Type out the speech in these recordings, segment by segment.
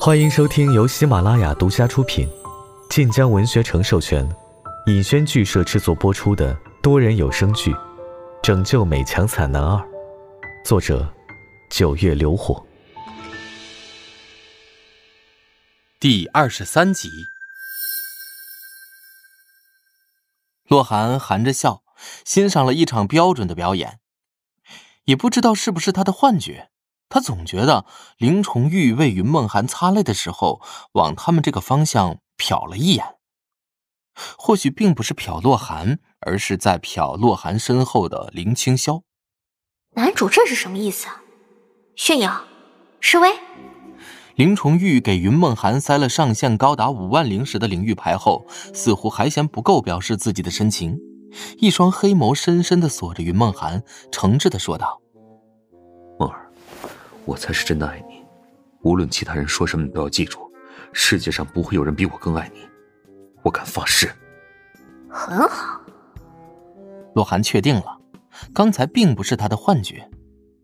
欢迎收听由喜马拉雅独家出品、晋江文学城授权、尹轩剧社制作播出的多人有声剧《拯救美强惨男二》，作者：九月流火，第二十三集。洛寒含着笑，欣赏了一场标准的表演，也不知道是不是他的幻觉。他总觉得林崇玉为云梦涵擦泪的时候，往他们这个方向瞟了一眼。或许并不是瞟洛寒，而是在瞟洛寒身后的林清霄。男主这是什么意思？炫耀？示威？林崇玉给云梦涵塞了上限高达五万灵石的领域牌后，似乎还嫌不够表示自己的深情，一双黑眸深深的锁着云梦寒，诚挚的说道：“梦儿。”我才是真的爱你，无论其他人说什么，你都要记住，世界上不会有人比我更爱你，我敢发誓。很好，洛寒确定了，刚才并不是他的幻觉，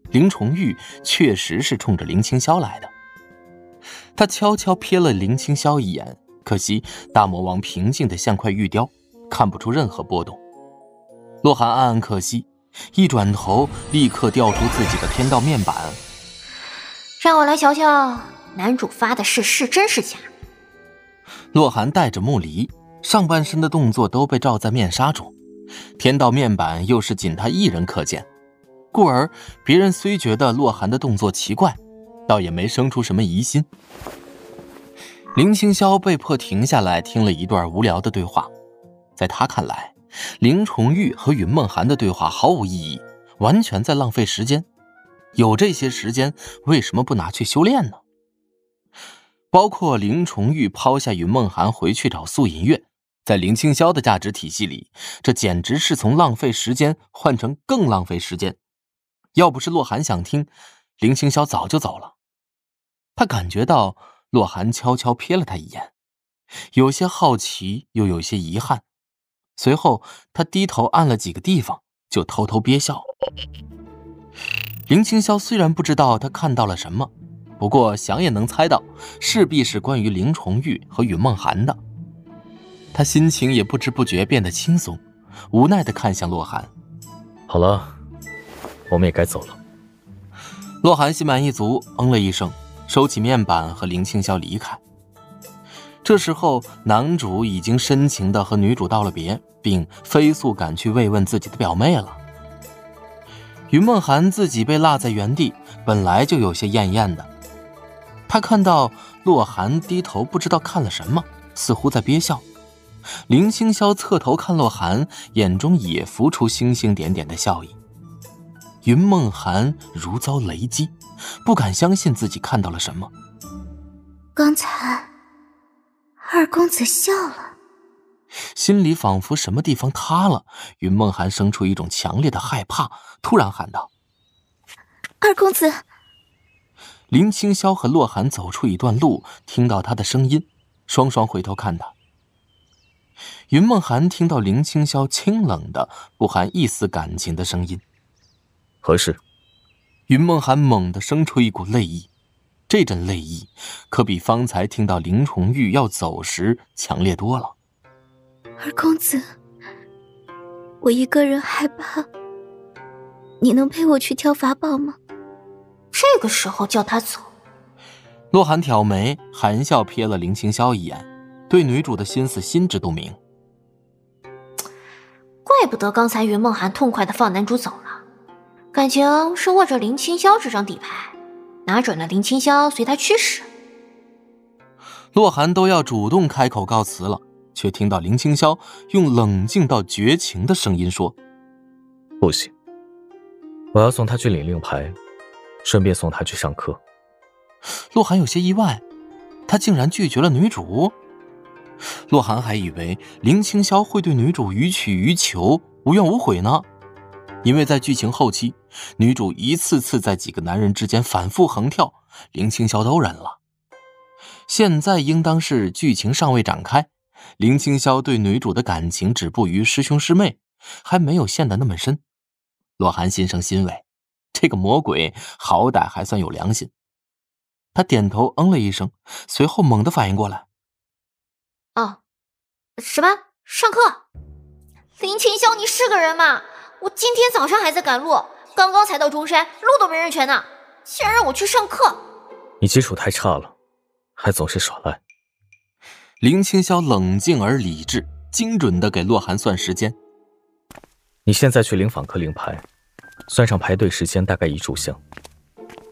林崇玉确实是冲着林清霄来的。他悄悄瞥了林清霄一眼，可惜大魔王平静的像块玉雕，看不出任何波动。洛寒暗暗可惜，一转头立刻调出自己的天道面板。让我来瞧瞧，男主发的誓是真是假。洛寒带着木离，上半身的动作都被罩在面纱中，天道面板又是仅他一人可见，故而别人虽觉得洛寒的动作奇怪，倒也没生出什么疑心。林清霄被迫停下来听了一段无聊的对话，在他看来，林崇玉和云梦寒的对话毫无意义，完全在浪费时间。有这些时间，为什么不拿去修炼呢？包括林崇玉抛下云梦寒回去找素银月，在林清霄的价值体系里，这简直是从浪费时间换成更浪费时间。要不是洛寒想听，林清霄早就走了。他感觉到洛寒悄悄瞥了他一眼，有些好奇，又有些遗憾。随后，他低头按了几个地方，就偷偷憋笑。林清霄虽然不知道他看到了什么，不过想也能猜到，势必是关于林崇玉和云梦涵的。他心情也不知不觉变得轻松，无奈的看向洛寒：“好了，我们也该走了。”洛寒心满意足，嗯了一声，收起面板和林清霄离开。这时候，男主已经深情的和女主道了别，并飞速赶去慰问自己的表妹了。云梦寒自己被落在原地，本来就有些厌厌的。他看到洛寒低头，不知道看了什么，似乎在憋笑。林清霄侧头看洛寒，眼中也浮出星星点点的笑意。云梦寒如遭雷击，不敢相信自己看到了什么。刚才，二公子笑了。心里仿佛什么地方塌了，云梦寒生出一种强烈的害怕，突然喊道：“二公子！”林清霄和洛寒走出一段路，听到他的声音，双双回头看他。云梦寒听到林清霄清冷的、不含一丝感情的声音，何事？云梦寒猛地生出一股泪意，这阵泪意可比方才听到林崇玉要走时强烈多了。二公子，我一个人害怕，你能陪我去挑法宝吗？这个时候叫他走。洛寒挑眉，含笑瞥了林清霄一眼，对女主的心思心知肚明。怪不得刚才云梦寒痛快的放男主走了，感情是握着林清霄这张底牌，拿准了林清霄随他驱使。洛寒都要主动开口告辞了。却听到林清霄用冷静到绝情的声音说：“不行，我要送他去领令牌，顺便送他去上课。”洛寒有些意外，他竟然拒绝了女主。洛寒还以为林清霄会对女主予取予求、无怨无悔呢，因为在剧情后期，女主一次次在几个男人之间反复横跳，林清霄都忍了。现在应当是剧情尚未展开。林清霄对女主的感情止步于师兄师妹，还没有陷得那么深。洛寒心生欣慰，这个魔鬼好歹还算有良心。他点头嗯了一声，随后猛地反应过来：“哦，什么上课？林清霄，你是个人吗？我今天早上还在赶路，刚刚才到中山，路都没认全呢，竟然让我去上课！你基础太差了，还总是耍赖。”林清霄冷静而理智，精准的给洛寒算时间。你现在去领访客令牌，算上排队时间，大概一炷香。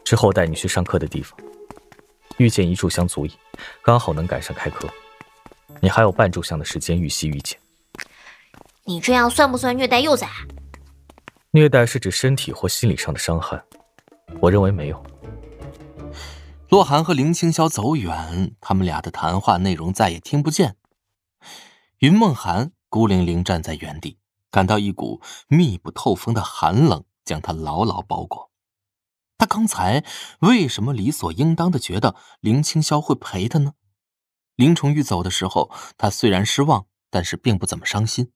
之后带你去上课的地方。遇见一炷香足矣，刚好能赶上开课。你还有半炷香的时间预习遇见。你这样算不算虐待幼崽？虐待是指身体或心理上的伤害，我认为没有。洛寒和林青霄走远，他们俩的谈话内容再也听不见。云梦寒孤零零站在原地，感到一股密不透风的寒冷将他牢牢包裹。他刚才为什么理所应当的觉得林青霄会陪他呢？林崇玉走的时候，他虽然失望，但是并不怎么伤心，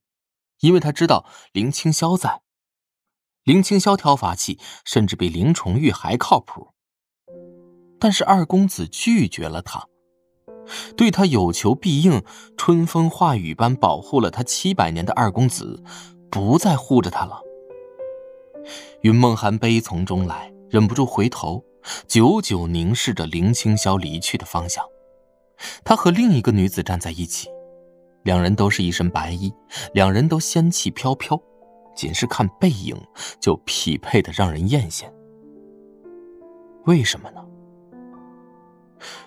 因为他知道林青霄在。林青霄挑法器，甚至比林崇玉还靠谱。但是二公子拒绝了他，对他有求必应，春风化雨般保护了他七百年的二公子，不再护着他了。云梦寒悲从中来。忍不住回头，久久凝视着林青霄离去的方向。他和另一个女子站在一起，两人都是一身白衣，两人都仙气飘飘，仅是看背影就匹配的让人艳羡。为什么呢？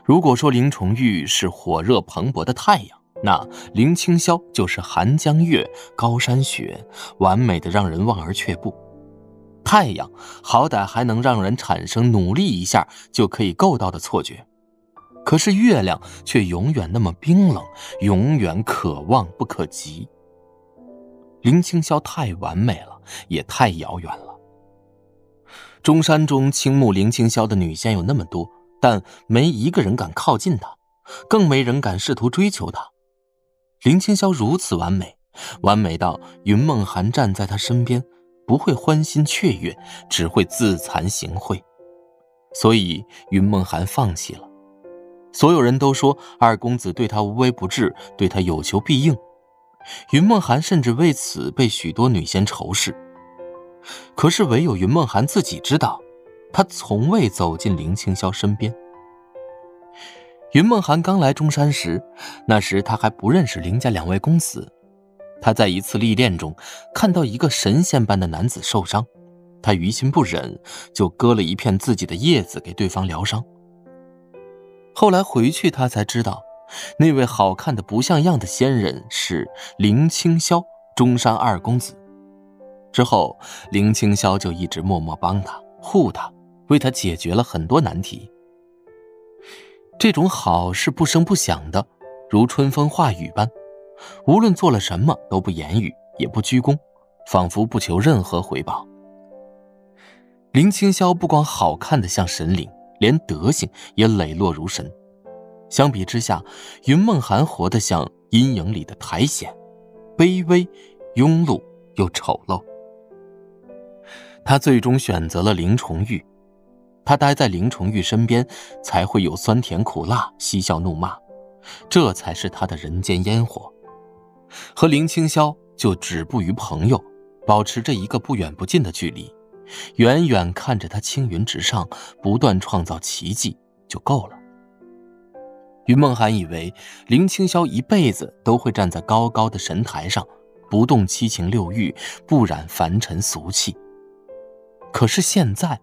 如果说林重玉是火热蓬勃的太阳，那林青霄就是寒江月、高山雪，完美的让人望而却步。太阳好歹还能让人产生努力一下就可以够到的错觉，可是月亮却永远那么冰冷，永远可望不可及。林青霄太完美了，也太遥远了。中山中倾慕林青霄的女仙有那么多，但没一个人敢靠近他，更没人敢试图追求他。林青霄如此完美，完美到云梦寒站在他身边。不会欢欣雀跃，只会自惭形秽，所以云梦寒放弃了。所有人都说二公子对他无微不至，对他有求必应。云梦寒甚至为此被许多女仙仇视。可是唯有云梦寒自己知道，他从未走进林青霄身边。云梦寒刚来中山时，那时他还不认识林家两位公子。他在一次历练中看到一个神仙般的男子受伤，他于心不忍，就割了一片自己的叶子给对方疗伤。后来回去，他才知道，那位好看的不像样的仙人是林青霄，中山二公子。之后，林青霄就一直默默帮他护他，为他解决了很多难题。这种好是不声不响的，如春风化雨般。无论做了什么都不言语，也不鞠躬，仿佛不求任何回报。林青霄不光好看的像神灵，连德行也磊落如神。相比之下，云梦寒活得像阴影里的苔藓，卑微、庸碌又丑陋。他最终选择了林重玉，他待在林重玉身边，才会有酸甜苦辣、嬉笑怒骂，这才是他的人间烟火。和林青霄就止步于朋友，保持着一个不远不近的距离，远远看着他青云直上，不断创造奇迹就够了。云梦涵以为林青霄一辈子都会站在高高的神台上，不动七情六欲，不染凡尘俗气。可是现在，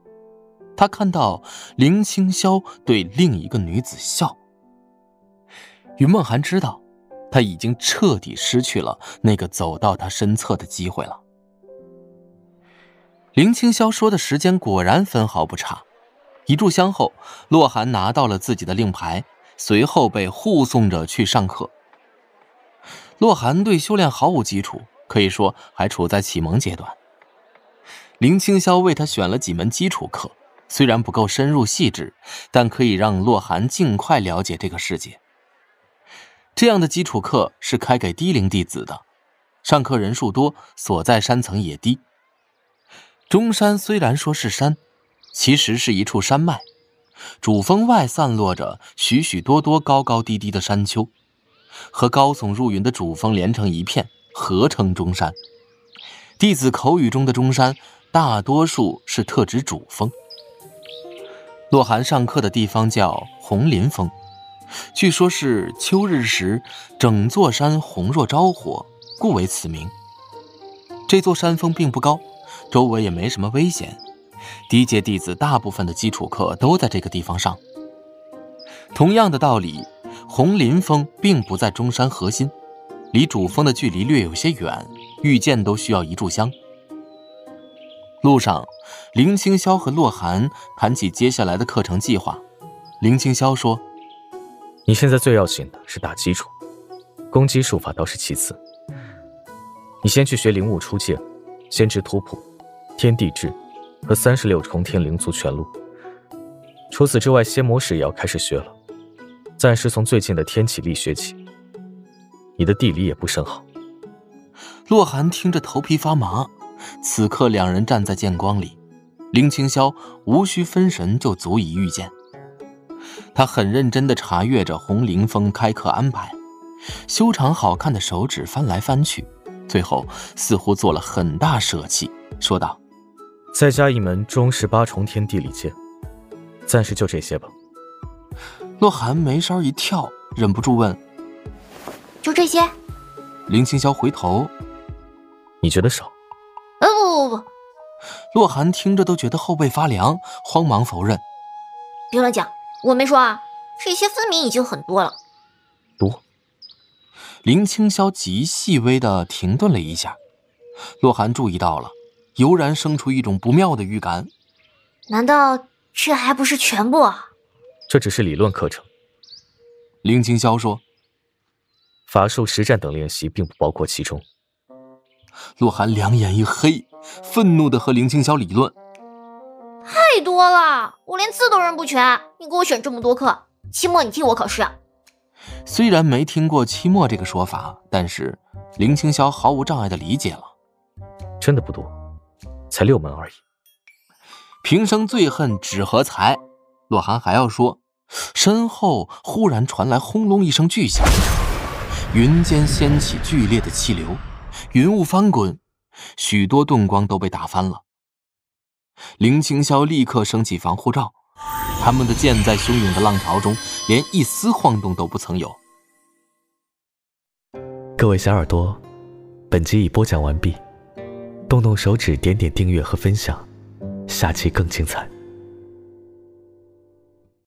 他看到林青霄对另一个女子笑。云梦涵知道。他已经彻底失去了那个走到他身侧的机会了。林青霄说的时间果然分毫不差。一炷香后，洛寒拿到了自己的令牌，随后被护送着去上课。洛寒对修炼毫无基础，可以说还处在启蒙阶段。林青霄为他选了几门基础课，虽然不够深入细致，但可以让洛寒尽快了解这个世界。这样的基础课是开给低龄弟子的，上课人数多，所在山层也低。中山虽然说是山，其实是一处山脉，主峰外散落着许许多多高高低低的山丘，和高耸入云的主峰连成一片，合称中山。弟子口语中的中山，大多数是特指主峰。洛寒上课的地方叫红林峰，据说是秋日时整座山红若朝火，故为此名。这座山峰并不高，周围也没什么危险。低阶弟子大部分的基础课都在这个地方上。同样的道理，红林峰并不在中山核心，离主峰的距离略有些远，遇见都需要一炷香。路上，林清霄和洛寒谈起接下来的课程计划。林清霄说：“你现在最要紧的是打基础，攻击术法倒是其次。你先去学灵物初阶，先知图谱、天地志。”和三十六重天灵族全录。除此之外，仙魔史也要开始学了。暂时从最近的天启力学起。你的地理也不甚好。洛寒听着头皮发麻。此刻两人站在剑光里，林清霄无需分神就足以预见。他很认真地查阅着红凌峰开课安排，修长好看的手指翻来翻去，最后似乎做了很大舍弃，说道。再加一门中十八重天地理剑，暂时就这些吧。洛寒眉梢一跳，忍不住问：“就这些？”林清霄回头：“你觉得少？”“呃，不不不不。”洛寒听着都觉得后背发凉，慌忙否认：“别乱讲，我没说啊，这些分明已经很多了。”多。林清霄极细微的停顿了一下，洛寒注意到了。油然生出一种不妙的预感，难道这还不是全部？这只是理论课程。林清霄说：“法术实战等练习并不包括其中。”洛寒两眼一黑，愤怒的和林清霄理论：“太多了，我连字都认不全，你给我选这么多课，期末你替我考试。”虽然没听过期末这个说法，但是林清霄毫无障碍的理解了。真的不多。才六门而已。平生最恨纸和财。洛寒还要说，身后忽然传来轰隆一声巨响，云间掀起剧烈的气流，云雾翻滚，许多盾光都被打翻了。林清霄立刻升起防护罩，他们的剑在汹涌的浪潮中连一丝晃动都不曾有。各位小耳朵，本集已播讲完毕。动动手指，点点订阅和分享，下期更精彩。